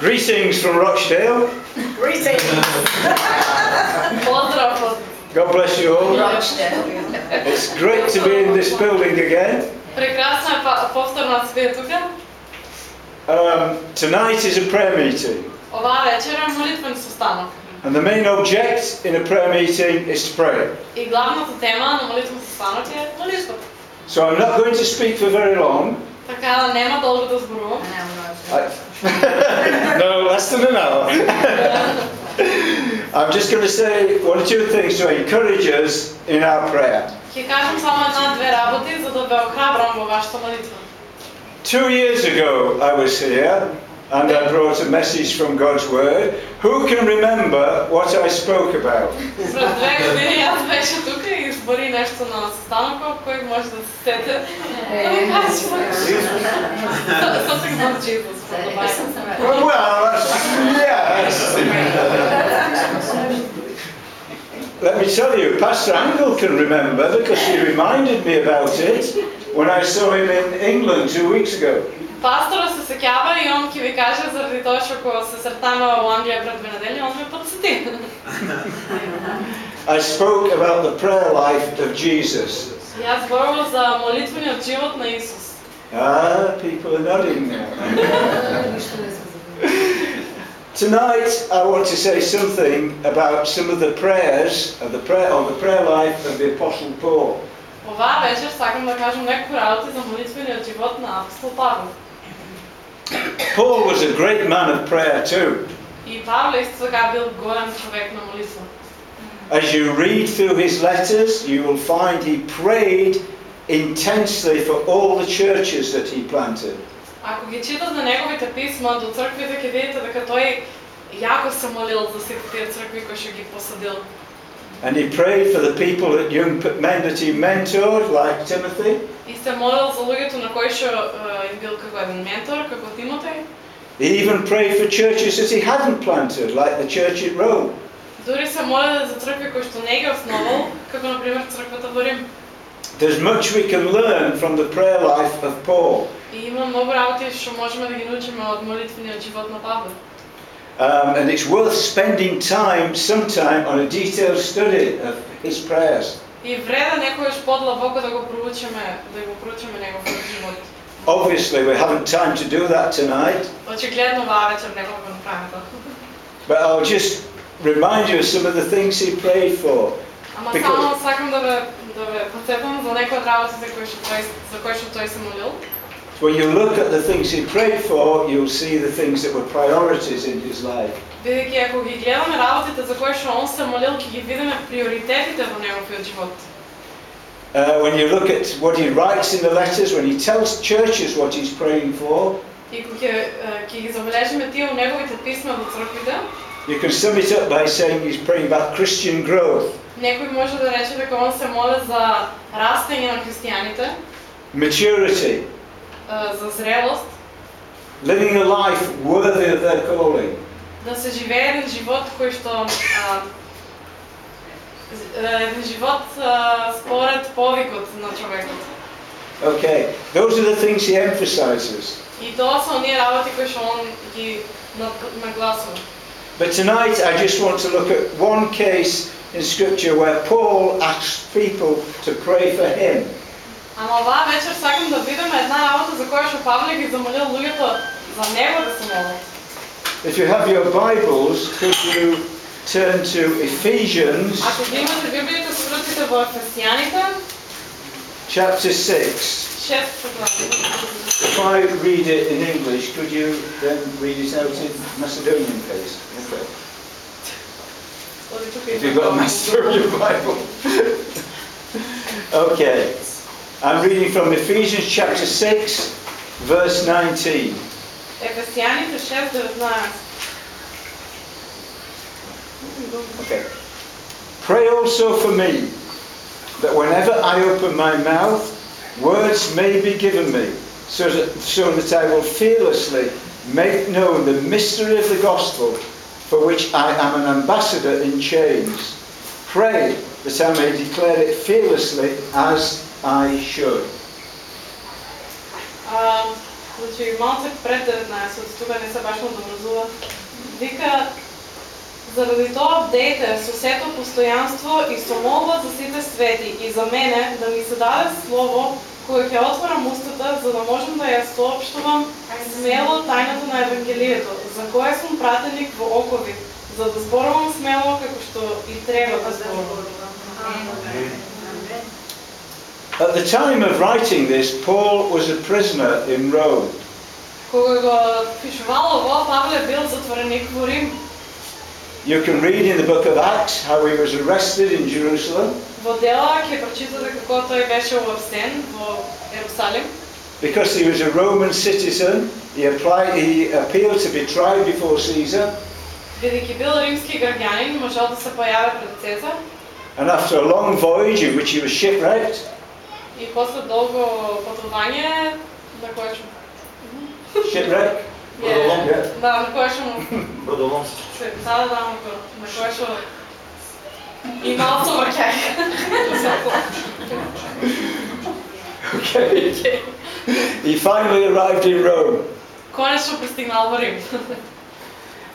Greetings from Rochdale. Greetings. Pozdrav od God bless you all. Rochdale. It's great to be in this building again. Прекрасно е па- повторно да сте тука. Um, tonight is a prayer meeting, Оваа вечер е молитвен состанок. and the main object in a prayer meeting is to pray. И главната тема на молитвен состанок е молитвата. So I'm not going to speak for very long. Така да нема долго да зборувам. I, no, less than an hour. I'm just going to say one or two things to encourage us in our prayer. Ќе кажам само една-две работи, за да ве охрабрам во вашата молитва. Two years ago, I was here and I brought a message from God's Word. Who can remember what I spoke about? Пред две години аз беше тука и избори нещо на состанокот, кој може да се сете. Да ми кажеш, Something about Jesus from the Bible. Well, well that's, yes. Let me tell you, Pastor Angle can remember because he reminded me about it when I saw him in England two weeks ago. Пастора се сеќава и он ќе ви каже заради тоа што кога се сретаме во Англија пред две недели, он ме подсети. I spoke about the prayer life of Jesus. Јас зборував за молитвениот живот на Исус. Ah, people are nodding now. Tonight, I want to say something about some of the prayers of the prayer of the prayer life of the Apostle Paul. Оваа вечер сакам да кажам некои работи за молитвениот живот на апостол Павле. Paul was a great man of prayer too. И Павле исто така бил голем човек на молитва. As you read through his letters, you will find he prayed intensely for all the churches that he planted. Ако ги читате неговите писма до црквите, ќе видите дека тој јако се молил за сите тие цркви кои што ги посадил. And he prayed for the people, that young p- men that he mentored, like Timothy. И се молил за луѓето на кои што е, им бил како еден ментор, како Тимотеј. He even prayed for churches that he hadn't planted, like the church at Rome. Дури се молил за цркви кои што не ги основал, како на пример црквата во Рим. There's much we can learn from the prayer life of Paul. И има многу работи што можеме да ги научиме од молитвениот живот на Павле. Um, and it's worth spending time, sometime, on a detailed study of his prayers. И вреда некојаш подлабоко да го проучиме, да го проучиме неговиот живот. Obviously, we haven't time to do that tonight, Очигледно оваа вечер не го направиме тоа. but I'll just remind you of some of the things he prayed for. Ама Because- само сакам да ве да ве подсетам за некои од работите кои што тој за кои што тој се молил. When you look at the things he prayed for, you'll see the things that were priorities in his life. Бидејќи ако ги гледаме работите за кои што он се молил, ќе ги видиме приоритетите во неговиот живот. Uh, when you look at what he writes in the letters, when he tells churches what he's praying for, И кога ќе е, ќе ги забележиме тие во неговите писма до црквите, you can sum it up by saying he's praying about Christian growth, некој може да рече дека он се моли за растење на христијаните, maturity, е, за зрелост, living a life worthy of their calling. да се живее еден живот кој што а, з- е, еден живот а, според повикот на човекот. Okay, those are the things he emphasizes. И тоа се оние работи кои што он ги наг- нагласува. But tonight I just want to look at one case in Scripture where Paul asked people to pray for him. Ама оваа вечер сакам да видиме една работа за која што Павле ги замолил луѓето за него да се молат. If you have your Bibles, could you turn to Ephesians Ако ги имате Библијата, скрутите во Ефесијаните, chapter 6? 6 глава. If I read it in English, could you then read it out in Macedonian, please? Okay. Оди тука If има you've got a тоа. Macedonian Bible. okay. I'm reading from Ephesians chapter 6, verse 19. Ефесијаните 6:19. Okay. Pray also for me, that whenever I open my mouth, words may be given me, so that, so that I will fearlessly make known the mystery of the gospel, for which I am an ambassador in chains. Pray that I may declare it fearlessly as I should. А, Значи малцак пред 19, тука не се баш му добразува. Вика, заради тоа бдете со сето постојанство и со молба за сите свети и за мене да ми се даде слово кое ќе отворам устата за да можам да ја соопштувам смело тајната на Евангелието, за кое сум пратеник во окови, за да зборувам смело како што и треба да зборувам. At the time of writing this, Paul was a prisoner in Rome. Кога го пишувало ово, Павле бил затвореник во Рим. You can read in the book of Acts how he was arrested in Jerusalem Во дела ќе прочитате како тој беше обвестен во Ерусалим, because he was a Roman citizen. He applied, he appealed to be tried before Caesar, бидејќи бил римски граѓанин, можел да се појави пред Цезар and after a long voyage in which he was shipwrecked, и после долго патување на кое што shipwreck, е, yeah. да, на кое што му Бродоломство. се да да да на кое што и малку ваќај. Okay. he finally arrived in Rome, Конечно пристигнал во Рим.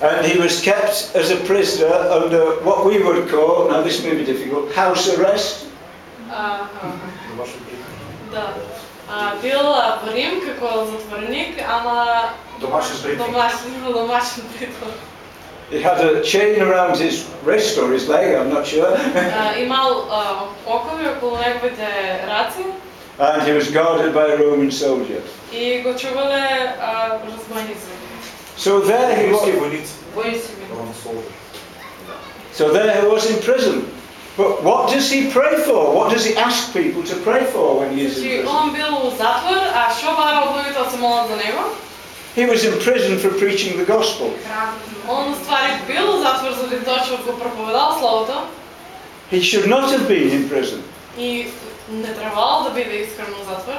and he was kept as a prisoner under what we would call, now this may be difficult, house arrest. А, Домашен приход. Да. А, бил а, во Рим како затвореник, ама Домашен приход. домашен, во домашен притвор. He had a chain around his wrist or his leg, I'm not sure, А, имал а, окови околу неговите раци and he was guarded by a Roman soldier. и го чувале а, разбойници. So there he Римски was. войници. Војници били. Роман Солдер. So there he was in prison. But what does he pray for? What does he ask people to pray for when he is in Значи, prison? он бил у затвор, а што бара од луѓето да се молат за него? He was in prison for preaching the gospel. Он ствари бил у затвор заради тоа што го проповедал словото He should not have been in prison. и не требало да биде искрено у затвор.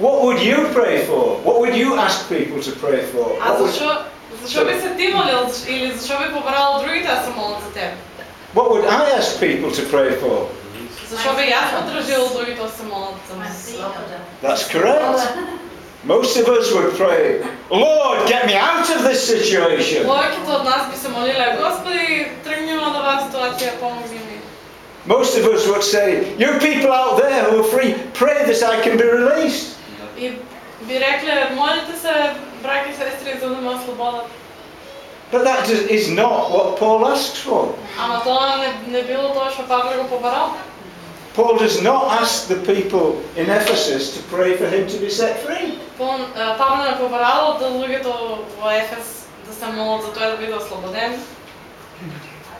What would you pray for? What would you ask people to pray for? А What would, зашо зашо би се ти молил или зашо би побрал другите да се молат за тебе? What would I ask people to pray for? That's correct. Most of us would pray, Lord, get me out of this situation. Most of us would say, you people out there who are free, pray that I can be released. But that is not what Paul asks for. Paul does not ask the people in Ephesus to pray for him to be set free.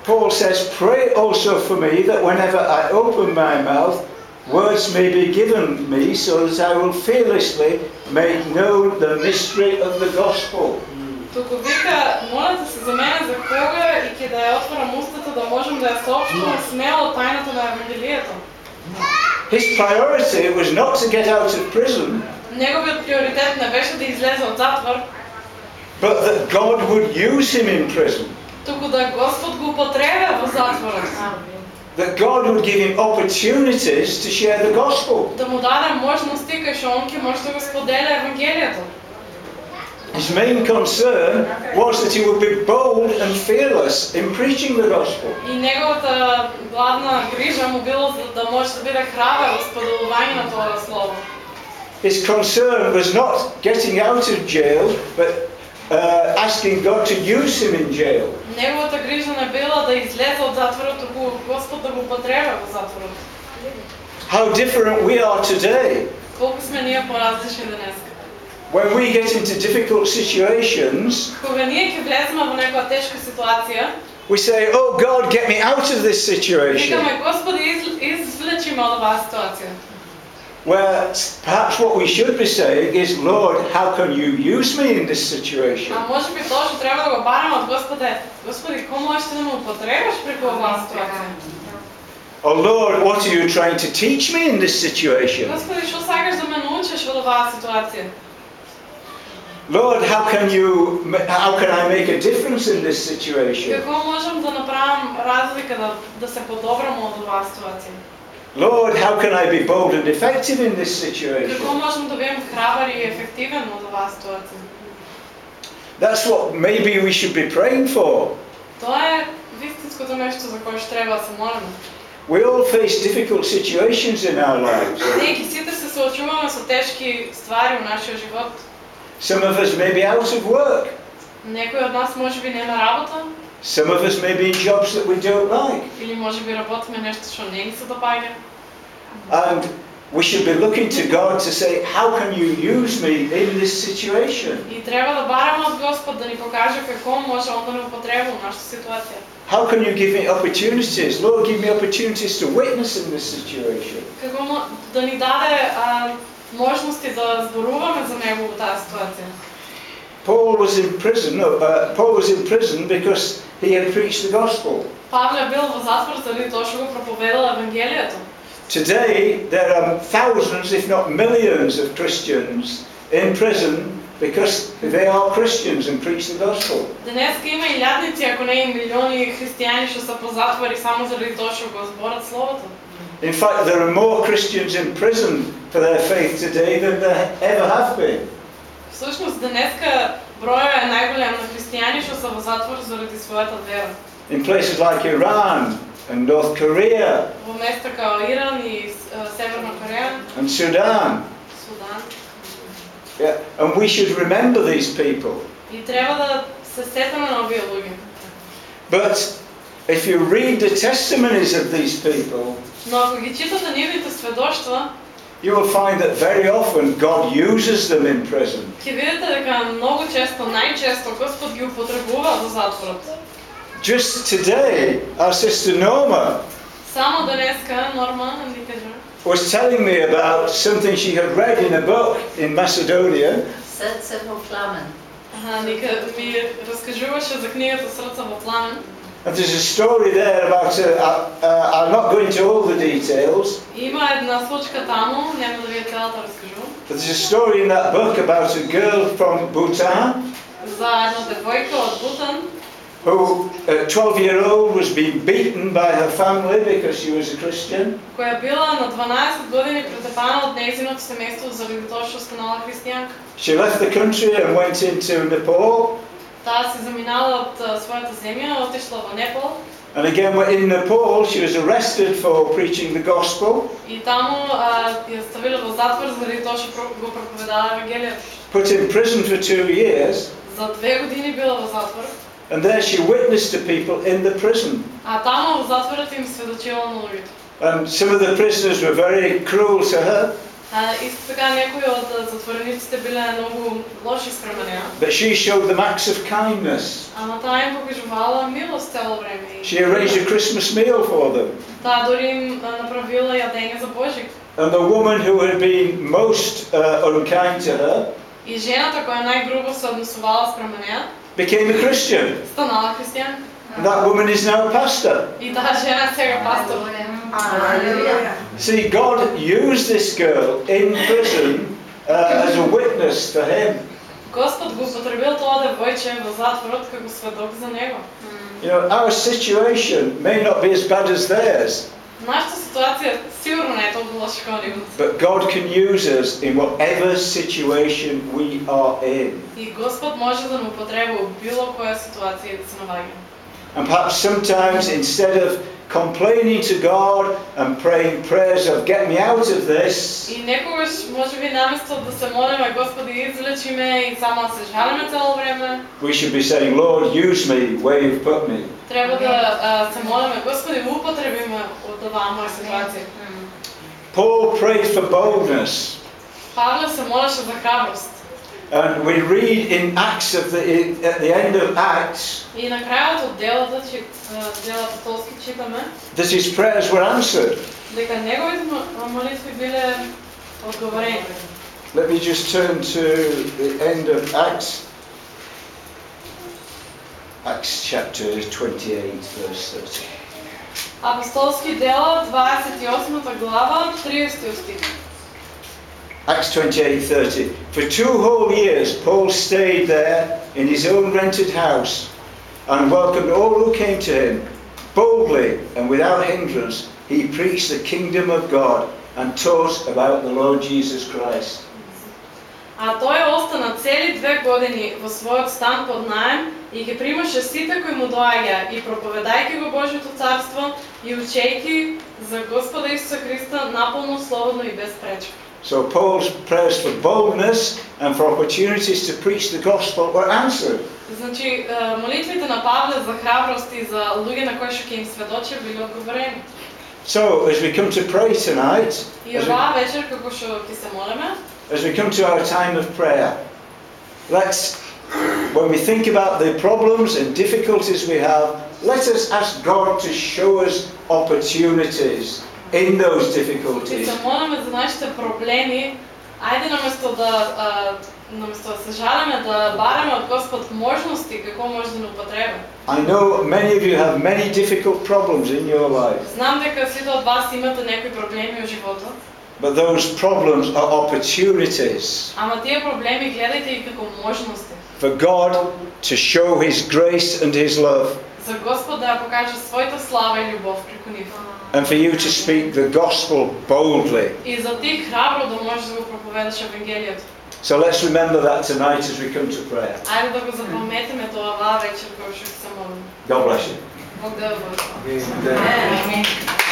Paul says, Pray also for me that whenever I open my mouth, words may be given me so that I will fearlessly make known the mystery of the gospel. Туку вика, молете се за мене за кога и ќе да ја отворам устата да можам да ја соопштувам смело тајната на Евангелието. His priority was not to get out of prison, Неговиот приоритет не беше да излезе од затвор, but that God would use him in prison. туку да Господ го употребя во затворот. That God would give him opportunities to share the gospel. Да му даде можности кај што он ќе може да го споделя Евангелието. His main concern was that he would be bold and fearless in preaching the gospel. И неговата главна грижа му било за да може да биде храбар во споделување на тоа слово. His concern was not getting out of jail, but uh, asking God to use him in jail. Неговата грижа не била да излезе од затворот, туку Господ да го употребя во затворот. How different we are today. Колку сме ние поразлични денес. When we get into difficult situations, Кога ние ќе влеземе во некоја тешка ситуација, we say, Oh God, get me out of this situation. викаме Господи из, извлечи ме од оваа ситуација. Where perhaps what we should be saying is, Lord, how can you use me in this situation? А може би тоа што треба да го бараме од Господе, Господи, кој можеш да ме употребаш преку оваа ситуација? Oh Lord, what are you trying to teach me in this situation? Господи, што сакаш да ме научиш од оваа ситуација? Lord, how can you, how can I make a difference in this situation? Како можам да направам разлика да, да се подобрам од оваа ситуација? Lord, how can I be bold and effective in this situation? Како можам да бидам храбар и ефективен од оваа ситуација? That's what maybe we should be praying for. Тоа е вистинското нешто за кое што треба да се молиме. We all face difficult situations in our lives. Ние ги сите се соочуваме со тешки ствари во нашиот живот. Some of us may be out of work. Некој од нас може би нема работа, Some of us may be in jobs that we don't like. или може би работиме нешто што не ни се допаѓа. And we should be looking to God to say, How can you use me in this situation? И треба да бараме од Господ да ни покаже како може Он да ни употреби во нашата ситуација. How can you give me opportunities? Lord, give me opportunities to witness in this situation. Како мо- да ни даде а, можности да зборуваме за Него во таа ситуација. Paul was in prison. No, uh, Paul was in prison because he had preached the gospel. Павле бил во затвор заради тоа што го проповедал Евангелието. Today, there are thousands, if not millions, of Christians in prison because they are Christians and preach the gospel. Денеска има илјадници, ако не и милиони христијани што се по затвори само заради тоа што го зборат Словото. In fact, there are more Christians in prison for their faith today than there ever have been. Всушност, денеска бројот е најголем на христијани што се во затвор заради својата вера. In places like Iran and North Korea Во места као Иран и е, Северна Кореја, and Sudan. Судан. Yeah. And we should remember these people. И треба да се сетиме на овие луѓе. But if you read the testimonies of these people, Но ако ги читате нивните сведоштва, you will find that very often God uses them in prison. ќе видите дека многу често, најчесто Господ ги употребува во затворот. Just today, our sister Norma Само денеска Норма ни кажа was telling me about something she had read in a book in Macedonia. Срце во пламен. Аха, нека ми раскажуваше за книгата Срца во пламен. And there's a story there about, uh, uh, uh, I'll not go into all the details, Има една случка таму, нема да ви ја целата раскажувам, but there's a story in that book about a girl from Bhutan за една девојка од Бутан, who, at 12 year old, was being beaten by her family because she was a Christian. која била на 12 години претепана од нејзиното семејство заради тоа што станала христијанка. She left the country and went into Nepal. Таа се заминала од а, својата земја, отишла во Непал And again, in Nepal, she was arrested for preaching the gospel, и таму а, ја ставиле во затвор заради тоа што про- го проповедала Евангелието. put in prison for two years, За две години била во затвор, and there she witnessed to people in the prison. а таму во затворот им сведочила на луѓето. And some of the prisoners were very cruel to her, А, исто така некои од а, затворениците биле многу лоши спрема неа. but she showed them acts of kindness. Ама таа им покажувала милост цело време. и- She arranged a Christmas meal for them. Таа дори им а, направила јадење за Божик. And the woman who had been most uh, unkind to her И жената која најгрубо се однесувала спрема неа, became a Christian. станала христијанка. And that woman is now a pastor. И таа жена сега пастор. Алелуја. See, God used this girl in prison uh, as a witness for Him. Господ го употребил тоа девојче во затворот како сведок за него. You know, our situation may not be as bad as theirs, Нашата ситуација сигурно не е толку лоша како нивната. but God can use us in whatever situation we are in. И Господ може да не употреби во било која ситуација да се наоѓа. And perhaps sometimes instead of complaining to God and praying prayers of get me out of this, И некогаш може би наместо да се молиме Господи излечи ме и само да се жалиме цело време, we should be saying, Lord, use me where you've put me. треба да а, се молиме Господи употреби ме од оваа моја ситуација. Paul prayed for boldness. Павле се молеше за храброст. And we read in Acts of the at the end of Acts И на крајот од делата, чи, а, дела апостолски читаме, that his prayers were answered. дека неговите мо- молитви биле одговорени. Let me just turn to the end of Acts. Acts chapter 28, verse 30. Апостолски дела, 28 глава, 30 стих. Acts 28, 30. For two whole years, Paul stayed there in his own rented house and welcomed all who came to him boldly and without hindrance, he preached the kingdom of God and taught about the Lord Jesus Christ. А тој остана цели две години во својот стан под наем и ги примаше сите кои му доаѓа и проповедајќи го Божјото царство и учејќи за Господа Исуса Христа наполно слободно и без пречка. So Paul's prayers for boldness and for opportunities to preach the gospel were answered. Значи, е, молитвите на Павле за храброст и за луѓе на кои што ќе им сведочи били одговорени. So as we come to pray tonight, И as we, оваа вечер како што ќе се молиме, as we come to our time of prayer, let's, when we think about the problems and difficulties we have, let us ask God to show us opportunities in those ќе difficulties. се молиме за нашите проблеми, ајде наместо да а, наместо да се жалиме да бараме од Господ можности како може да ни употреби. I know many of you have many difficult problems in your life, Знам дека сите од вас имате некои проблеми во животот, but those problems are opportunities ама тие проблеми гледајте ги како можности for God to show His grace and His love, за Господ да покаже својата слава и љубов преку нив. and for you to speak the gospel boldly. И за ти храбро да можеш да го проповедаш евангелието. So let's remember that tonight as we come to prayer. Ајде да го запаметиме тоа оваа вечер кога што ќе се молиме. God bless you. Бог да благослови. Amen.